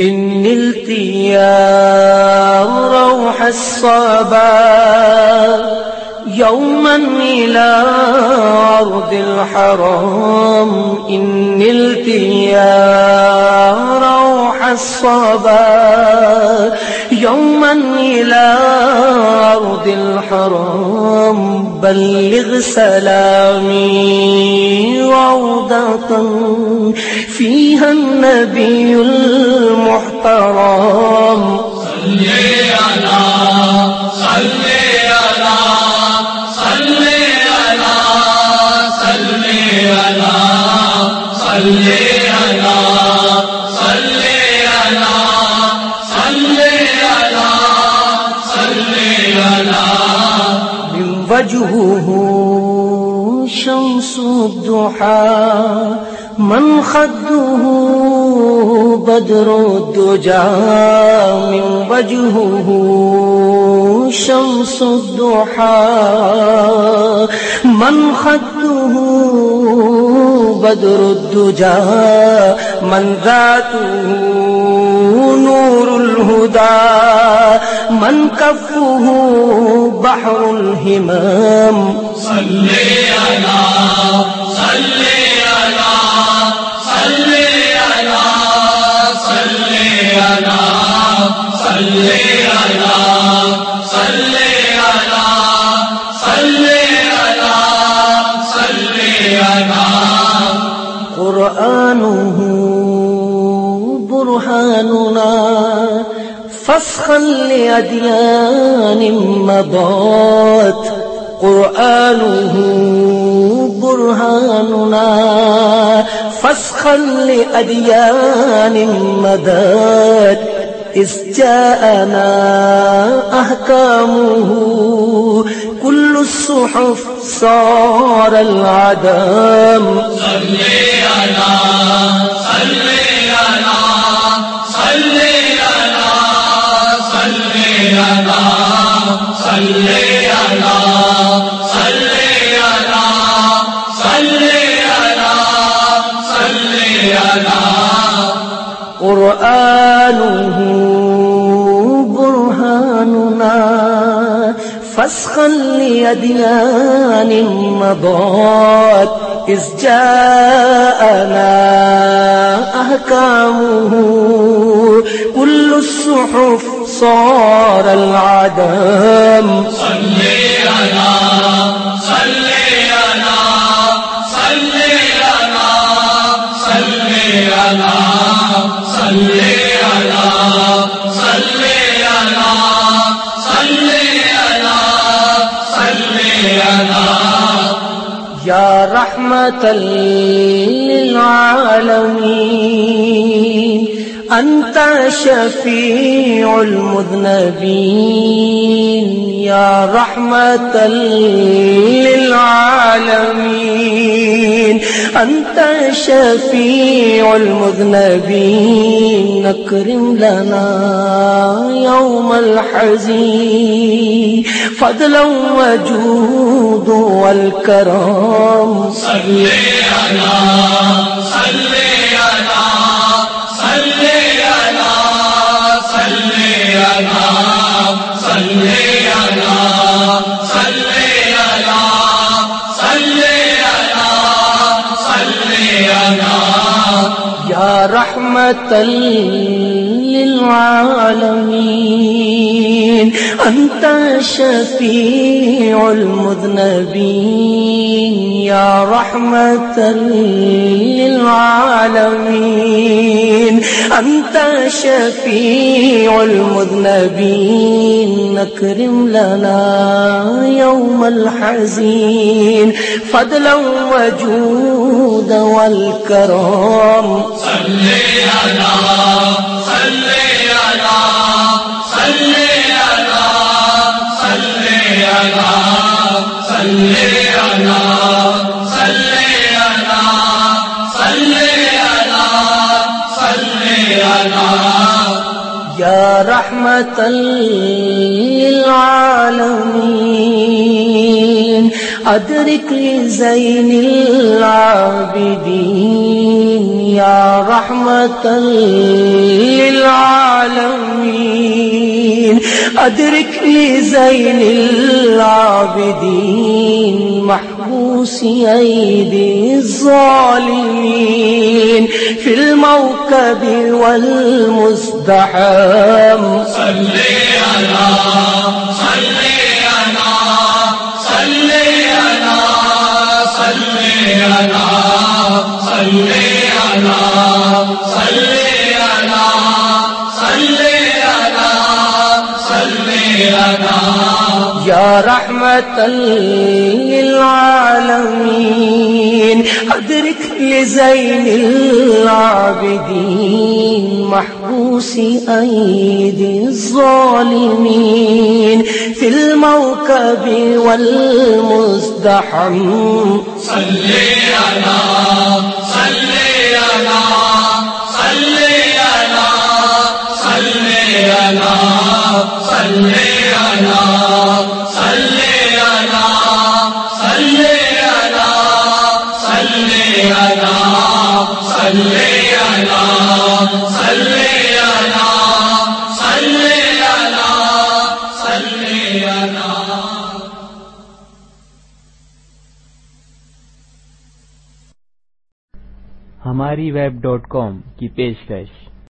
إن نلت روح الصبا يوما إلى أرض الحرام إن نلت روح الصبا يوما إلى أرض الحرام بلغ سلامي روضة فيها النبي المحترم. صلي على صلي وجهه شمس الضحى من خده بدر الدجى من وجهه شمس الضحى من خده بدر الدجى من ذاته نور الهدى من كفه بحر الهمام صلي على صلي على صلي على صلي على صلي على صلي على صلي على صلي على قرآنه برهاننا. فسخا لأديان مضات قرآنه برهاننا. فسخا لأديان مدات إذ جاءنا أحكامه. كل الصحف صار العدم. صلي على قرآنه برهاننا فسخا لأديان مضات إذ جاءنا أحكامه كل الصحف صار العدم. صلي على صلي على صلي على صلي على صلي على صلي على صلي على صلي على يا رحمة للعالمين انت شفیع المذنبین یا رحمت للعالمین انت شفیع المذنبین نکرم لنا یوم الحزین فضلا وجود والکرام صلی اللہ صلی اللہ رحمت للعالمين. أنت شفيع المذنبين. يا رحمة للعالمين. أنت شفيع المذنبين. أكرم لنا يوم الحزين. فضلا وجود والكرم. صلي على رحمت العالمین ادرک زین العابدین یا رحمت للعالمین ادرک زین العابدین محبوس ایدی الظالمین فی الموکب والمزدحم. صلی یا رحمت العالمین ادرک لزین العابدین، محبوس عید الظالمین، فی الموکب والمزدحم. صلی علی صلی علی صلی ہماری ویب ڈاٹ کام کی پیشکش۔